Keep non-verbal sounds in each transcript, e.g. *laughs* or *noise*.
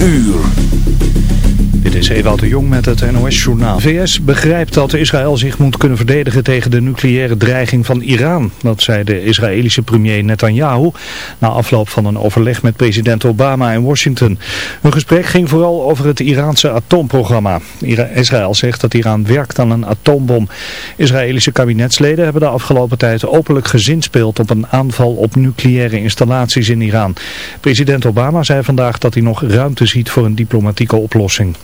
uur. Dit is Ewout de Jong met het NOS-journaal. VS begrijpt dat Israël zich moet kunnen verdedigen tegen de nucleaire dreiging van Iran. Dat zei de Israëlische premier Netanyahu na afloop van een overleg met president Obama in Washington. Hun gesprek ging vooral over het Iraanse atoomprogramma. Israël zegt dat Iran werkt aan een atoombom. Israëlische kabinetsleden hebben de afgelopen tijd openlijk gezinspeeld op een aanval op nucleaire installaties in Iran. President Obama zei vandaag dat hij nog ruimte ziet voor een diplomatieke oplossing.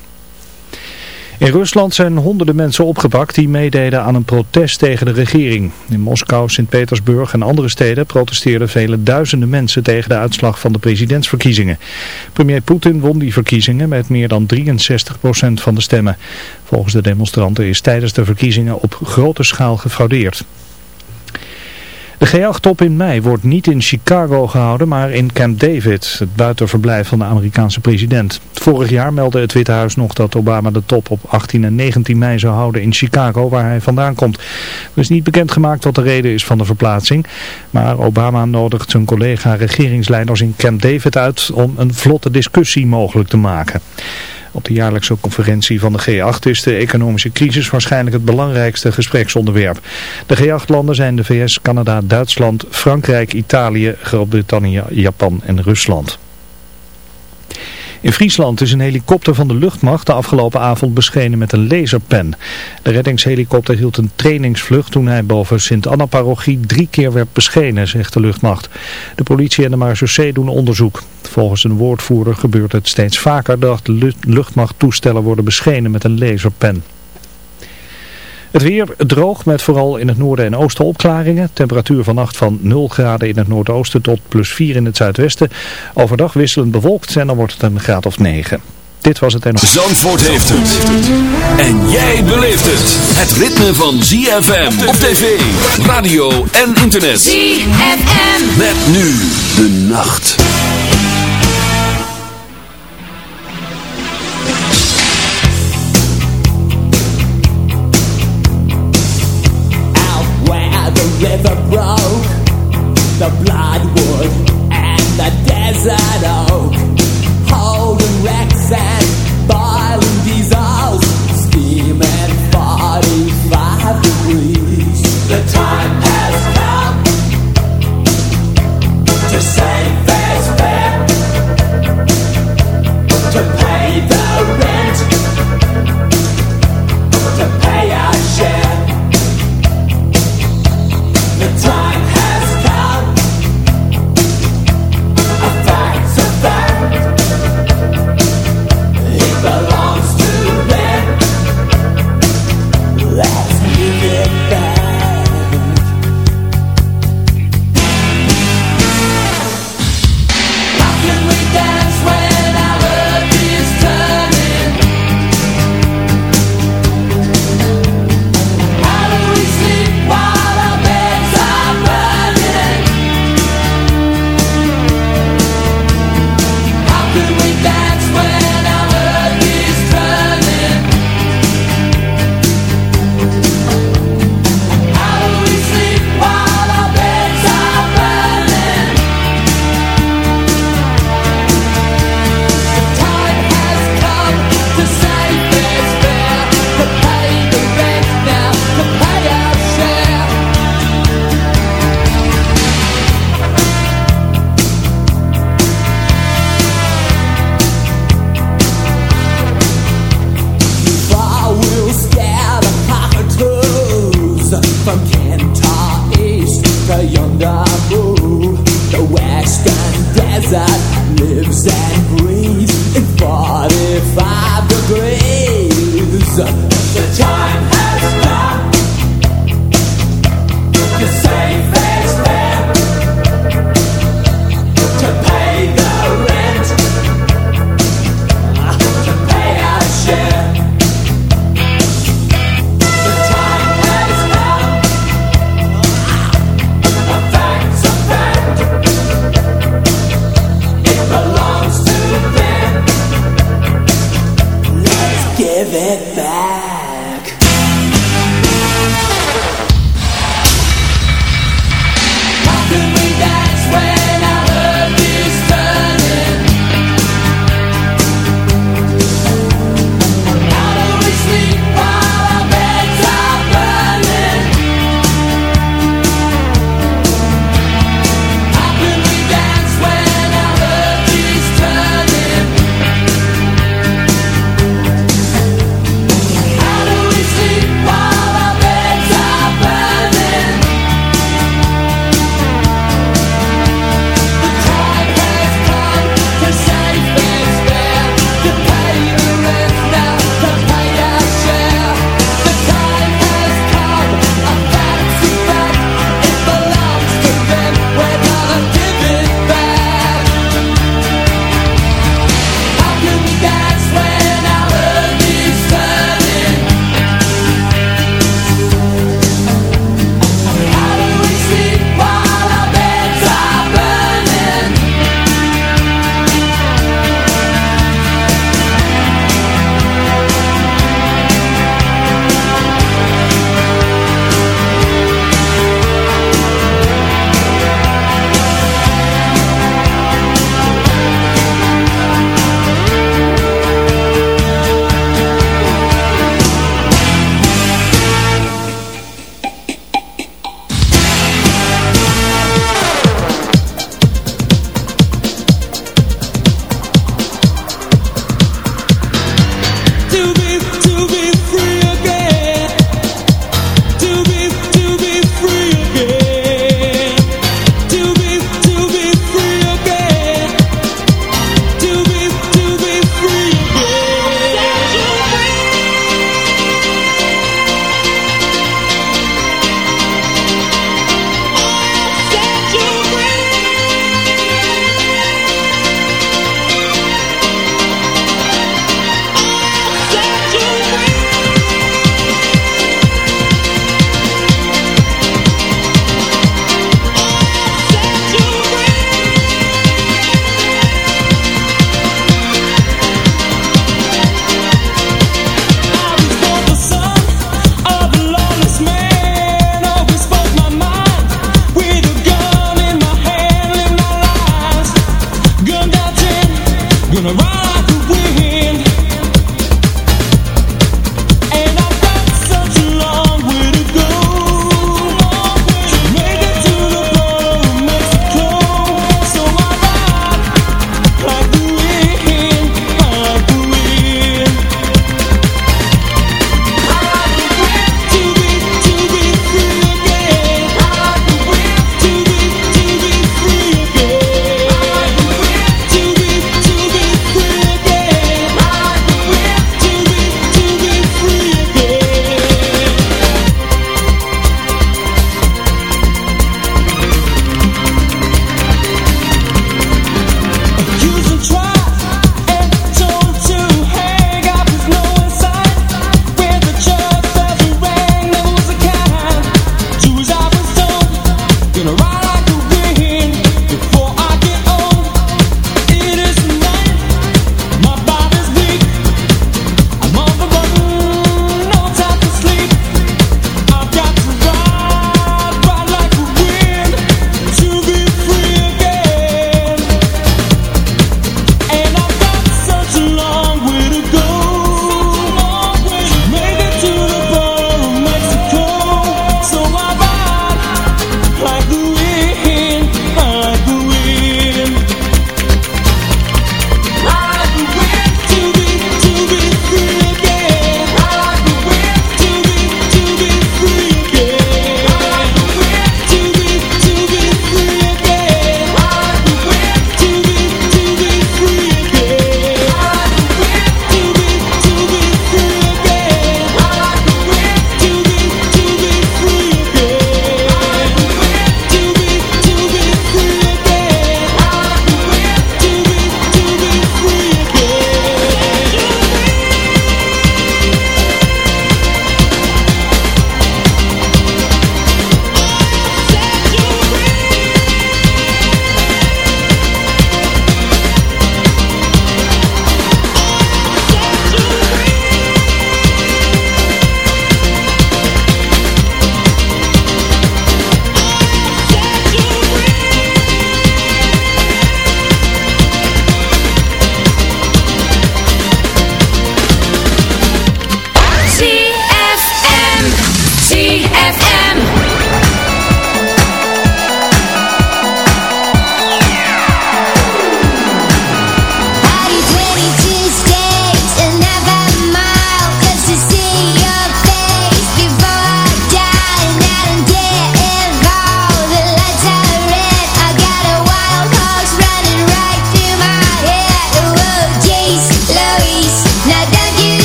In Rusland zijn honderden mensen opgepakt die meededen aan een protest tegen de regering. In Moskou, Sint-Petersburg en andere steden protesteerden vele duizenden mensen tegen de uitslag van de presidentsverkiezingen. Premier Poetin won die verkiezingen met meer dan 63% van de stemmen. Volgens de demonstranten is tijdens de verkiezingen op grote schaal gefraudeerd. De G8-top in mei wordt niet in Chicago gehouden, maar in Camp David, het buitenverblijf van de Amerikaanse president. Vorig jaar meldde het Witte Huis nog dat Obama de top op 18 en 19 mei zou houden in Chicago, waar hij vandaan komt. Er is niet bekendgemaakt wat de reden is van de verplaatsing, maar Obama nodigt zijn collega-regeringsleiders in Camp David uit om een vlotte discussie mogelijk te maken. Op de jaarlijkse conferentie van de G8 is de economische crisis waarschijnlijk het belangrijkste gespreksonderwerp. De G8-landen zijn de VS, Canada, Duitsland, Frankrijk, Italië, Groot-Brittannië, Japan en Rusland. In Friesland is een helikopter van de luchtmacht de afgelopen avond beschenen met een laserpen. De reddingshelikopter hield een trainingsvlucht toen hij boven Sint-Anna-parochie drie keer werd beschenen, zegt de luchtmacht. De politie en de marechaussee doen onderzoek. Volgens een woordvoerder gebeurt het steeds vaker dat luchtmachttoestellen worden beschenen met een laserpen. Het weer droog met vooral in het noorden en oosten opklaringen. Temperatuur vannacht van 0 graden in het noordoosten tot plus 4 in het zuidwesten. Overdag wisselend bewolkt en dan wordt het een graad of 9. Dit was het en... Zandvoort heeft het. En jij beleeft het. Het ritme van ZFM op tv, radio en internet. ZFM. Met nu de nacht. the blood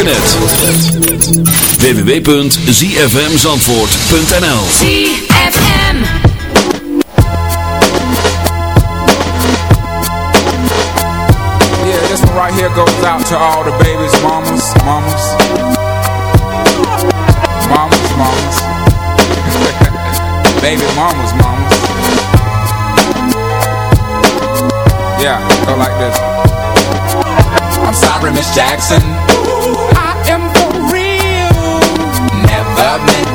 Internet. www.zfmzandvoort.nl ZFM Yeah, this one right here goes out to all the babies, mamas, mamas. Mamas, mamas. *laughs* Baby mamas, mamas. Yeah, go like this. I'm sorry, Miss Jackson.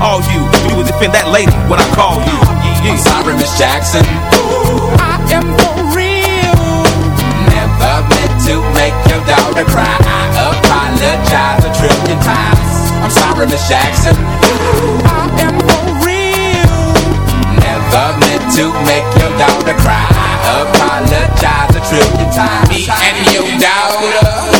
All you, you would defend that lady when I call you. I'm sorry, Miss Jackson. Ooh, I am for real. Never meant to make your daughter cry. I apologize a trillion times. I'm sorry, Miss Jackson. Ooh, I am for real. Never meant to make your daughter cry. I apologize a trillion times. Me and your daughter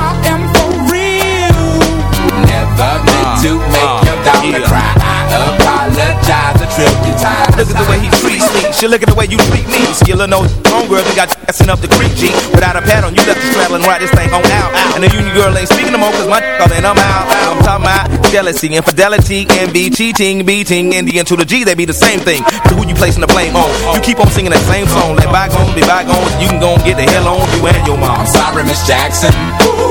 Meant to make uh, your daughter cry. I apologize a trillion times. Look at the way he treats me. She look at the way you treat me. Little no homegirl, we got gassing up the creek, G. Without a pad on, you left the straddle and ride this thing on out. And the union girl ain't speaking no more, cause my calling, I'm out. I'm talking about jealousy, infidelity, envy, cheating, beating, and the N to the G, they be the same thing. But who you placing the blame on? You keep on singing that same song. Let bygones be bygones, you can go and get the hell on you and your mom. I'm sorry, Miss Jackson. Ooh,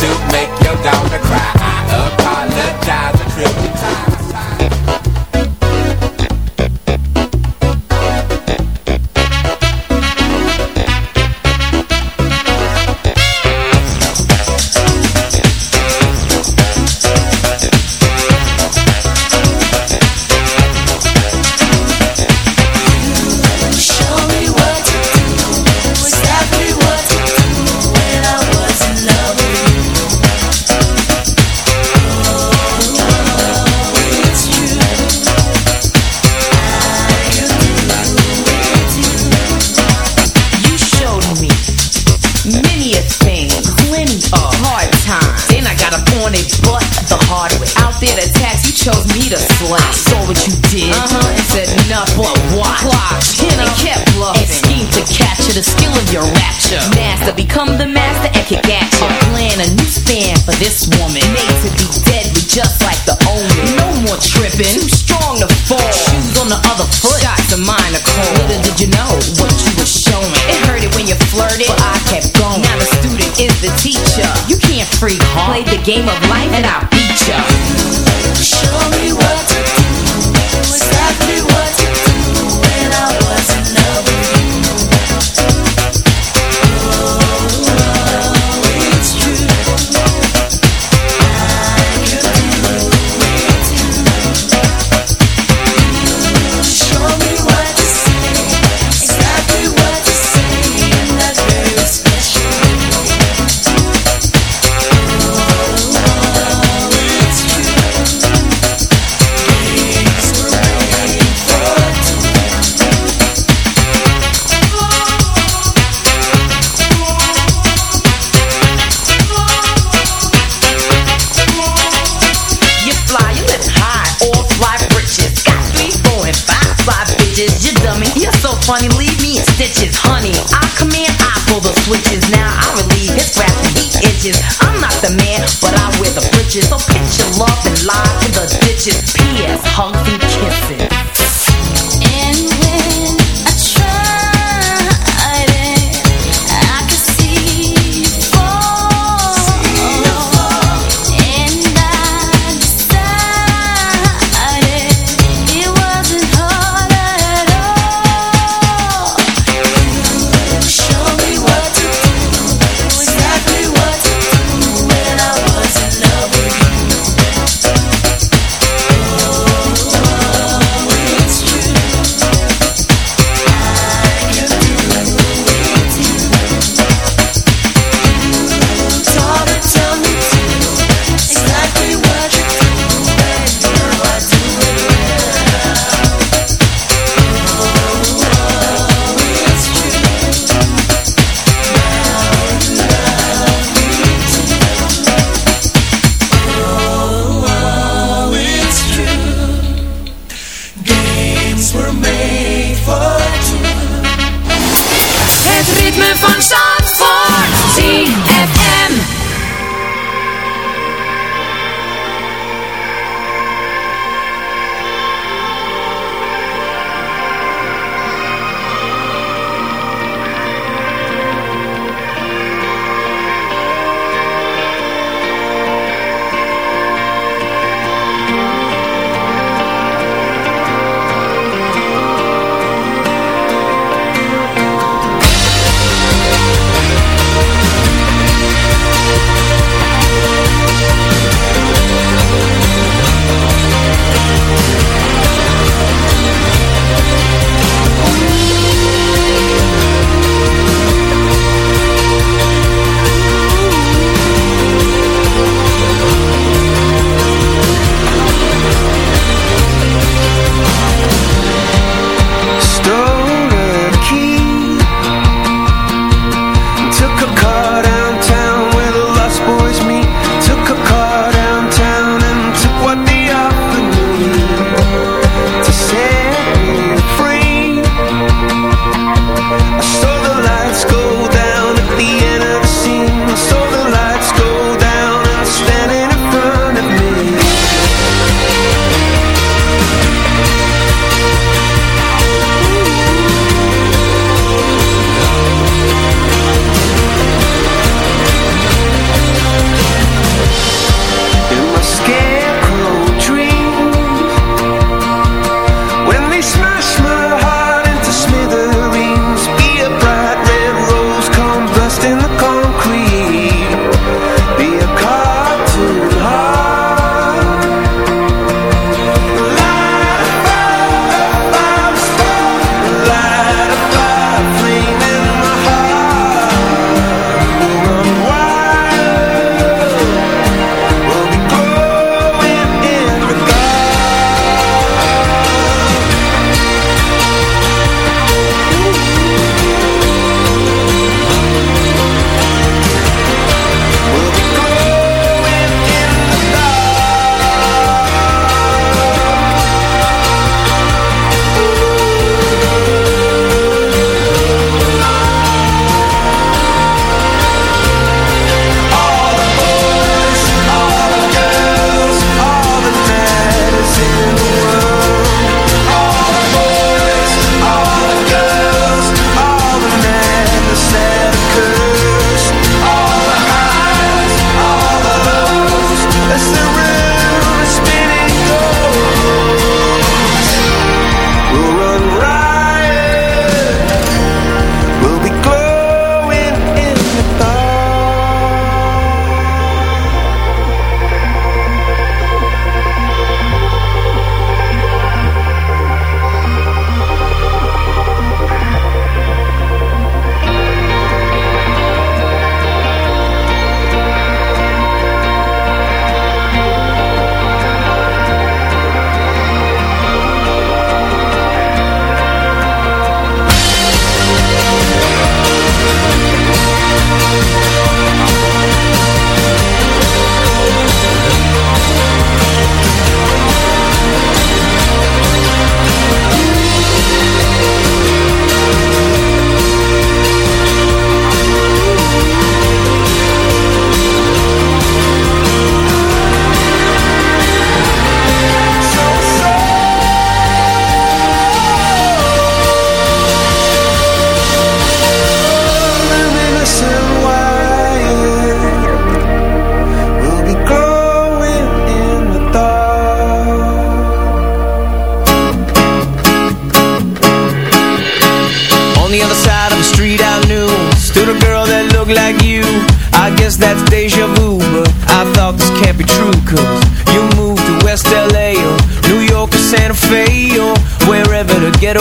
to make your daughter cry. I apologize a trillion times. game of life and I not the man, but I wear the britches. So pitch your love and lie in the ditches. P.S. Hugs and kisses.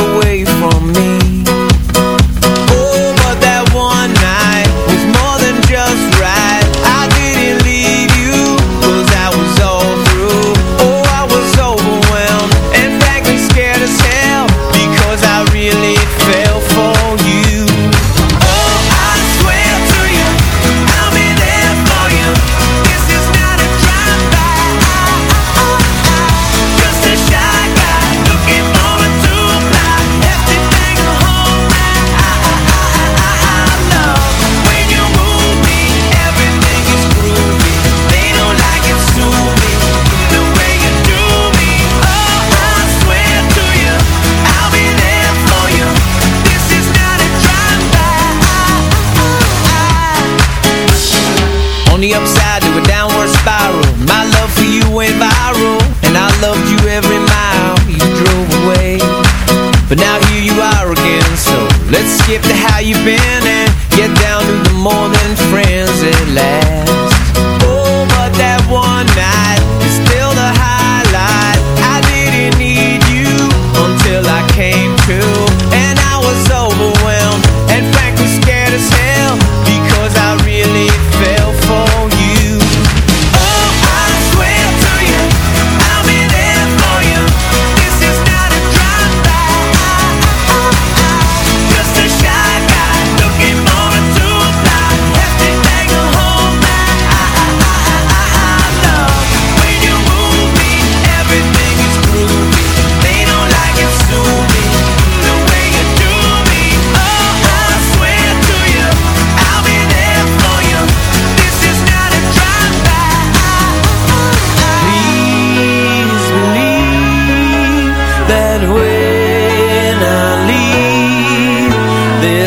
away from me.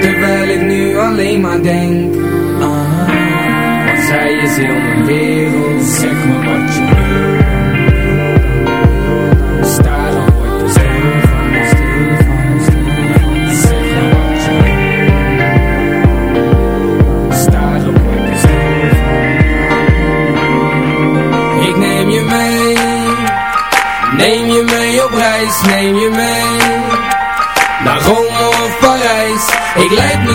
Terwijl ik nu alleen maar denk haar Want zij is heel mijn wereld Zeg me wat je wil